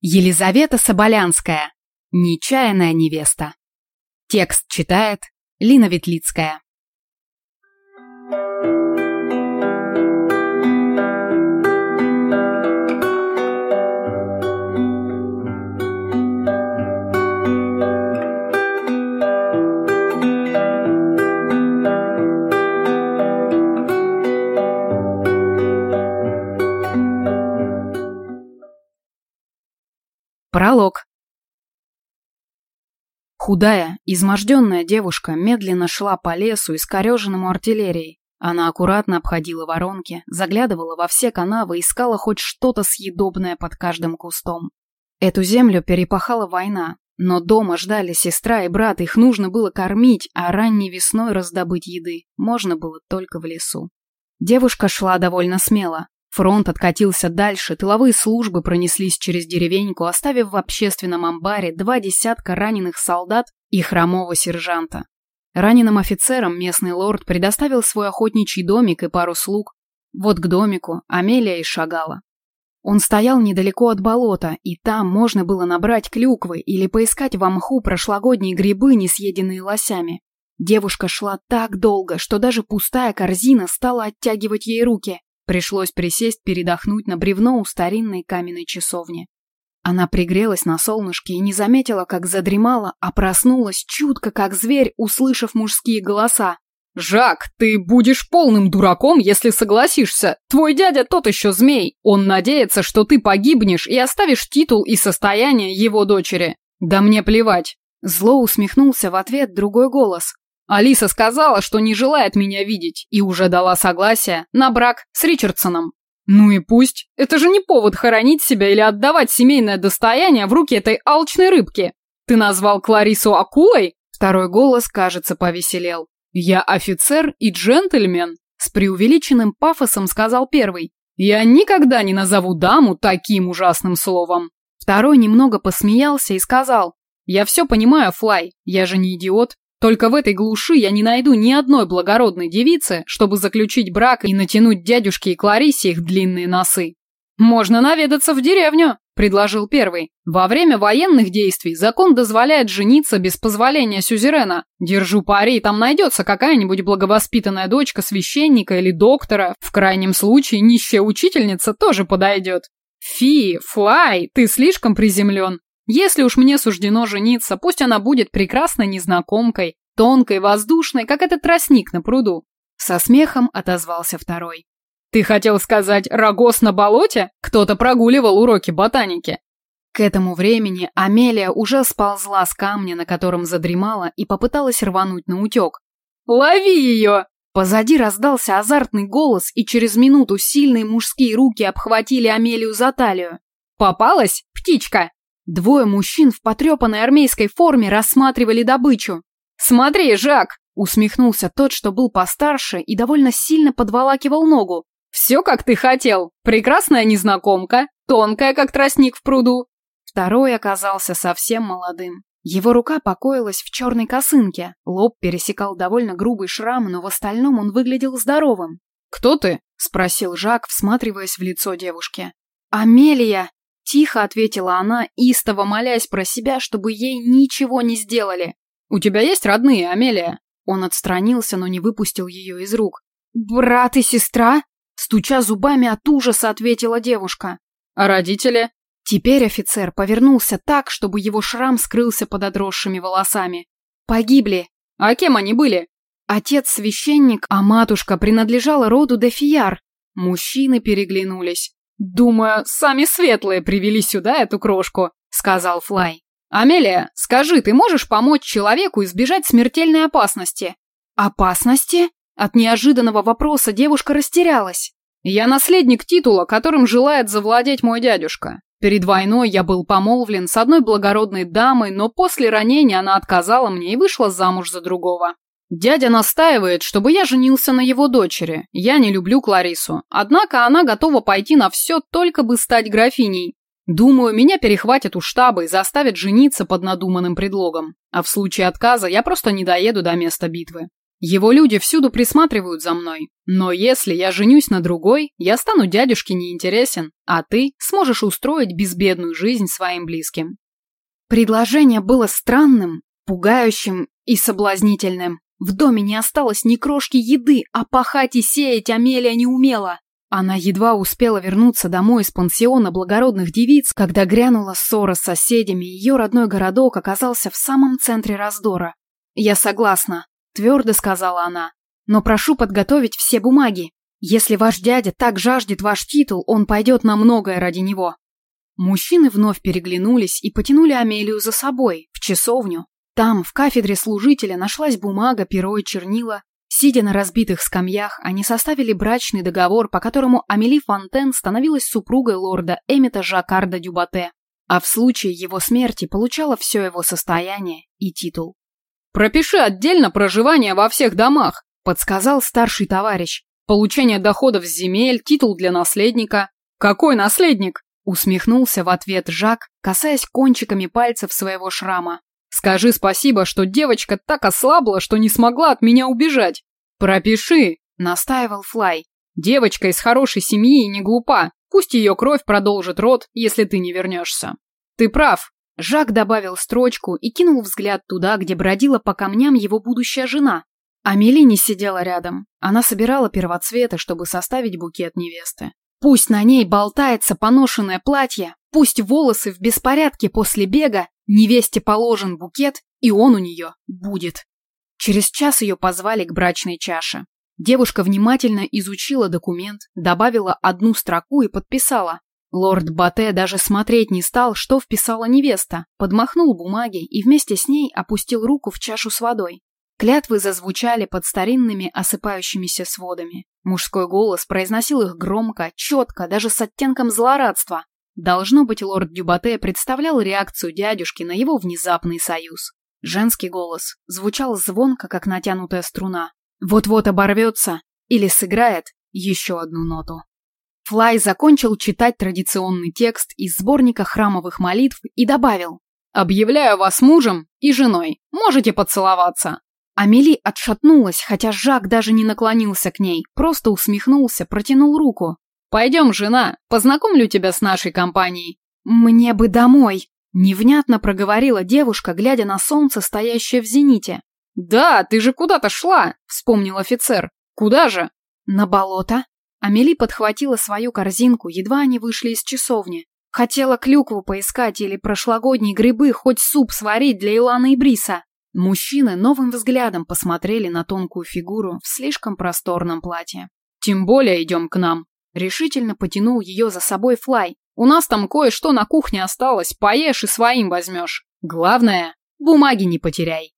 Елизавета Соболянская. Нечаянная невеста. Текст читает Лина Ветлицкая. Пролог. Худая, изможденная девушка медленно шла по лесу, искореженному артиллерией. Она аккуратно обходила воронки, заглядывала во все канавы, искала хоть что-то съедобное под каждым кустом. Эту землю перепахала война, но дома ждали сестра и брат, их нужно было кормить, а ранней весной раздобыть еды можно было только в лесу. Девушка шла довольно смело, Фронт откатился дальше, тыловые службы пронеслись через деревеньку, оставив в общественном амбаре два десятка раненых солдат и хромого сержанта. Раненым офицерам местный лорд предоставил свой охотничий домик и пару слуг. Вот к домику Амелия и шагала. Он стоял недалеко от болота, и там можно было набрать клюквы или поискать в мху прошлогодние грибы, не съеденные лосями. Девушка шла так долго, что даже пустая корзина стала оттягивать ей руки. Пришлось присесть передохнуть на бревно у старинной каменной часовни. Она пригрелась на солнышке и не заметила, как задремала, а проснулась чутко, как зверь, услышав мужские голоса. «Жак, ты будешь полным дураком, если согласишься. Твой дядя тот еще змей. Он надеется, что ты погибнешь и оставишь титул и состояние его дочери. Да мне плевать». Зло усмехнулся в ответ другой голос. Алиса сказала, что не желает меня видеть и уже дала согласие на брак с Ричардсоном. Ну и пусть. Это же не повод хоронить себя или отдавать семейное достояние в руки этой алчной рыбки. Ты назвал Кларису акулой? Второй голос, кажется, повеселел. Я офицер и джентльмен. С преувеличенным пафосом сказал первый. Я никогда не назову даму таким ужасным словом. Второй немного посмеялся и сказал. Я все понимаю, Флай, я же не идиот. Только в этой глуши я не найду ни одной благородной девицы, чтобы заключить брак и натянуть дядюшке и Кларисе их длинные носы. «Можно наведаться в деревню», – предложил первый. «Во время военных действий закон дозволяет жениться без позволения сюзерена. Держу пари, там найдется какая-нибудь благовоспитанная дочка священника или доктора. В крайнем случае нищая учительница тоже подойдет». «Фи, Флай, ты слишком приземлен. Если уж мне суждено жениться, пусть она будет прекрасной незнакомкой, тонкой, воздушной, как этот тростник на пруду. Со смехом отозвался второй. Ты хотел сказать рогоз на болоте? Кто-то прогуливал уроки ботаники. К этому времени Амелия уже сползла с камня, на котором задремала, и попыталась рвануть на утек. «Лови ее!» Позади раздался азартный голос, и через минуту сильные мужские руки обхватили Амелию за талию. «Попалась, птичка?» Двое мужчин в потрепанной армейской форме рассматривали добычу. «Смотри, Жак!» – усмехнулся тот, что был постарше и довольно сильно подволакивал ногу. «Все, как ты хотел. Прекрасная незнакомка, тонкая, как тростник в пруду». Второй оказался совсем молодым. Его рука покоилась в черной косынке, лоб пересекал довольно грубый шрам, но в остальном он выглядел здоровым. «Кто ты?» – спросил Жак, всматриваясь в лицо девушки. «Амелия!» Тихо ответила она, истово молясь про себя, чтобы ей ничего не сделали. «У тебя есть родные, Амелия?» Он отстранился, но не выпустил ее из рук. «Брат и сестра?» Стуча зубами от ужаса, ответила девушка. «А родители?» Теперь офицер повернулся так, чтобы его шрам скрылся под отросшими волосами. «Погибли». «А кем они были?» Отец священник, а матушка принадлежала роду Дефияр. Мужчины переглянулись. «Думаю, сами светлые привели сюда эту крошку», — сказал Флай. «Амелия, скажи, ты можешь помочь человеку избежать смертельной опасности?» «Опасности?» От неожиданного вопроса девушка растерялась. «Я наследник титула, которым желает завладеть мой дядюшка. Перед войной я был помолвлен с одной благородной дамой, но после ранения она отказала мне и вышла замуж за другого. Дядя настаивает, чтобы я женился на его дочери. Я не люблю Кларису. Однако она готова пойти на все, только бы стать графиней. Думаю, меня перехватят у штаба и заставят жениться под надуманным предлогом. А в случае отказа я просто не доеду до места битвы. Его люди всюду присматривают за мной. Но если я женюсь на другой, я стану дядюшке неинтересен, а ты сможешь устроить безбедную жизнь своим близким. Предложение было странным, пугающим и соблазнительным. В доме не осталось ни крошки еды, а пахать и сеять Амелия не умела. Она едва успела вернуться домой из пансиона благородных девиц, когда грянула ссора с соседями, и ее родной городок оказался в самом центре раздора. «Я согласна», — твердо сказала она, — «но прошу подготовить все бумаги. Если ваш дядя так жаждет ваш титул, он пойдет на многое ради него». Мужчины вновь переглянулись и потянули Амелию за собой, в часовню. Там, в кафедре служителя, нашлась бумага, перо и чернила, Сидя на разбитых скамьях, они составили брачный договор, по которому Амели Фонтен становилась супругой лорда Эмита Жакарда Дюбате, а в случае его смерти получала все его состояние и титул. «Пропиши отдельно проживание во всех домах», – подсказал старший товарищ. «Получение доходов с земель, титул для наследника». «Какой наследник?» – усмехнулся в ответ Жак, касаясь кончиками пальцев своего шрама. «Скажи спасибо, что девочка так ослабла, что не смогла от меня убежать. «Пропиши», — настаивал Флай. «Девочка из хорошей семьи и не глупа. Пусть ее кровь продолжит род, если ты не вернешься». «Ты прав», — Жак добавил строчку и кинул взгляд туда, где бродила по камням его будущая жена. Амели не сидела рядом. Она собирала первоцветы, чтобы составить букет невесты. Пусть на ней болтается поношенное платье, пусть волосы в беспорядке после бега, невесте положен букет, и он у нее будет. Через час ее позвали к брачной чаше. Девушка внимательно изучила документ, добавила одну строку и подписала. Лорд Бате даже смотреть не стал, что вписала невеста, подмахнул бумаги и вместе с ней опустил руку в чашу с водой. Клятвы зазвучали под старинными осыпающимися сводами. Мужской голос произносил их громко, четко, даже с оттенком злорадства. Должно быть, лорд Дюбате представлял реакцию дядюшки на его внезапный союз. Женский голос звучал звонко, как натянутая струна. Вот-вот оборвется или сыграет еще одну ноту. Флай закончил читать традиционный текст из сборника храмовых молитв и добавил «Объявляю вас мужем и женой. Можете поцеловаться». Амели отшатнулась, хотя Жак даже не наклонился к ней, просто усмехнулся, протянул руку. «Пойдем, жена, познакомлю тебя с нашей компанией». «Мне бы домой», Невнятно проговорила девушка, глядя на солнце, стоящее в зените. «Да, ты же куда-то шла!» — вспомнил офицер. «Куда же?» «На болото». Амели подхватила свою корзинку, едва они вышли из часовни. Хотела клюкву поискать или прошлогодние грибы, хоть суп сварить для Иланы и Бриса. Мужчины новым взглядом посмотрели на тонкую фигуру в слишком просторном платье. «Тем более идем к нам», — решительно потянул ее за собой Флай, у нас там кое-что на кухне осталось, поешь и своим возьмешь. Главное, бумаги не потеряй.